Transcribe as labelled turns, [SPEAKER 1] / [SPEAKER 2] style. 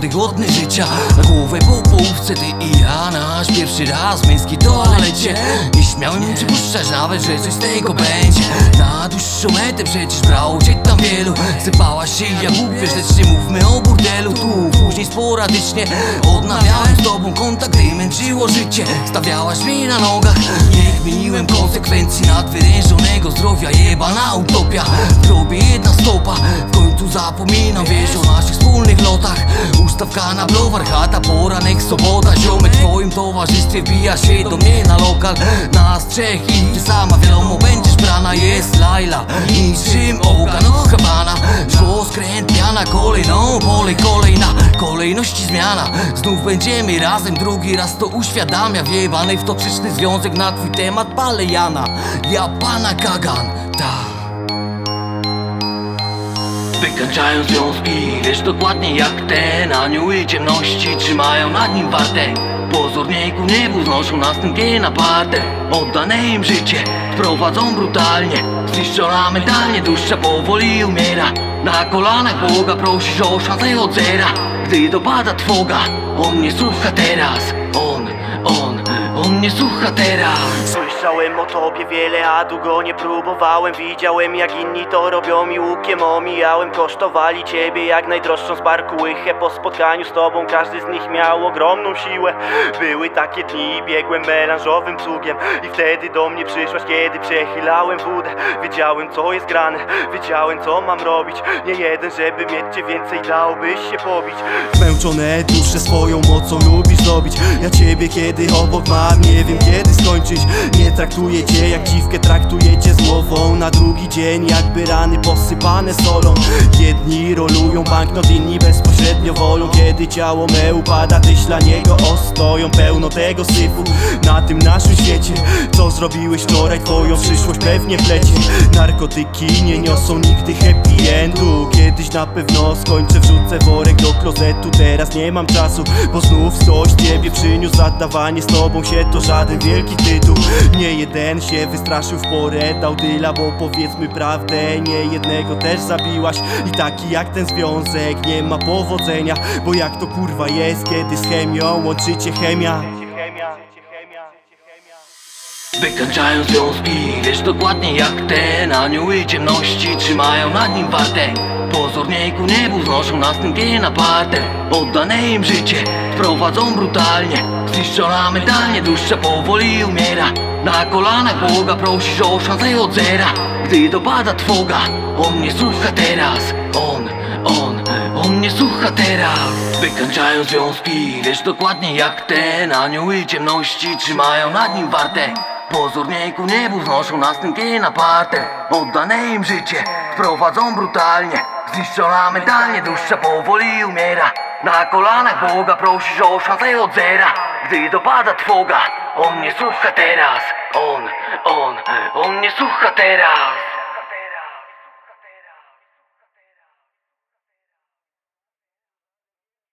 [SPEAKER 1] młody, głodny życia. Na głowę po połówce ty i ja. Nasz pierwszy raz w męskiej toalecie. Nie śmiałem przypuszczać nawet, że coś z tego będzie. Na dłuższą metę przecież brało cię tam wielu. Sypałaś się jak głupież, lecz nie mówmy o burdelu. Tu później sporadycznie odnawiałem z tobą. Kontakt Gdy męczyło życie, stawiałaś mnie na nogach. Nie kminiłem konsekwencji nadwyrężonego zdrowia Jebana utopia, w grobie jedna stopa W końcu zapominam, wiesz o naszych wspólnych lotach. Ustawka na blowar, chata, poranek, sobota. Ziomek w twoim towarzystwie wbija się do mnie na lokal. Nas trzech i ty sama, wiadomo będziesz brana. Jest Laila, niczym ołka, no habana. Szło skręt, piana, kolejną, Kolejności zmiana, znów będziemy razem Drugi raz to uświadamia Wjebany w toksyczny związek na twój temat palę Jana. Ja pana Kagan, ta. Wykańczają związki, wiesz dokładnie jak ten Anioły ciemności trzymają nad nim wartę Pozornie ku niebu znoszą następnie na partę Oddane im życie prowadzą brutalnie. Zniszczona mentalnie, dusza powoli umiera. Na kolanach Boga prosisz o szansę od zera Gdy dopada trwoga, on nie słucha teraz. On, on, on nie słucha teraz.
[SPEAKER 2] Słyszałem o tobie wiele, a długo nie próbowałem. Widziałem jak inni to robią i łukiem omijałem. Kosztowali ciebie jak najdroższą z barku łychę. Po spotkaniu z tobą każdy z nich miał ogromną siłę. Były takie dni i biegłem melanżowym cugiem. I wtedy do mnie przyszłaś, kiedy przechylałem wódę. Wiedziałem co jest grane, wiedziałem co mam robić. Nie jeden, żeby mieć cię więcej dałobyś się pobić. Zmęczone dusze swoją mocą lubisz zrobić Ja ciebie kiedy obok mam, nie wiem kiedy skończyć. Nie traktuję cię jak dziwkę, traktuję cię z głową Na drugi dzień jakby rany posypane solą. Jedni rolują banknot, inni bezpośrednio wolą. Kiedy ciało me upada, tyś dla niego ostoją. Pełno tego syfu na tym naszym świecie. Co zrobiłeś wczoraj, twoją przyszłość pewnie plecie Narkotyki nie niosą nigdy happy endu. Kiedyś na pewno skończę, wrzucę worek do klozetu. Teraz nie mam czasu, bo znów ktoś ciebie przyniósł. Zadawanie z tobą się to żaden wielki tytuł. Nie jeden się wystraszył w porę, dał dyla Bo powiedzmy prawdę, nie jednego też zabiłaś. I taki jak ten związek nie ma powodzenia Bo jak to kurwa jest, kiedy z chemią łączycie chemia?
[SPEAKER 1] Wykańczają związki, wiesz dokładnie jak ten Anioły ciemności trzymają nad nim wartę Pozornie ku niebu znoszą następnie na Oddane im życie prowadzą brutalnie. Zniszczona mentalnie, dusza powoli umiera. Na kolanach Boga prosisz o szansę od zera. Gdy dopada trwoga, on nie słucha teraz. On, on, on nie słucha teraz. Wykańczają związki, wiesz dokładnie jak ten Anioły ciemności trzymają nad nim wartę Pozornie ku niebu znoszą następnie na Oddane im życie prowadzą brutalnie Zniszczona mentalnie, dusza powoli umiera. Na kolanach Boga prosisz o szansę od zera. Gdy dopada trwoga, on nie słucha teraz. On, on, on nie słucha teraz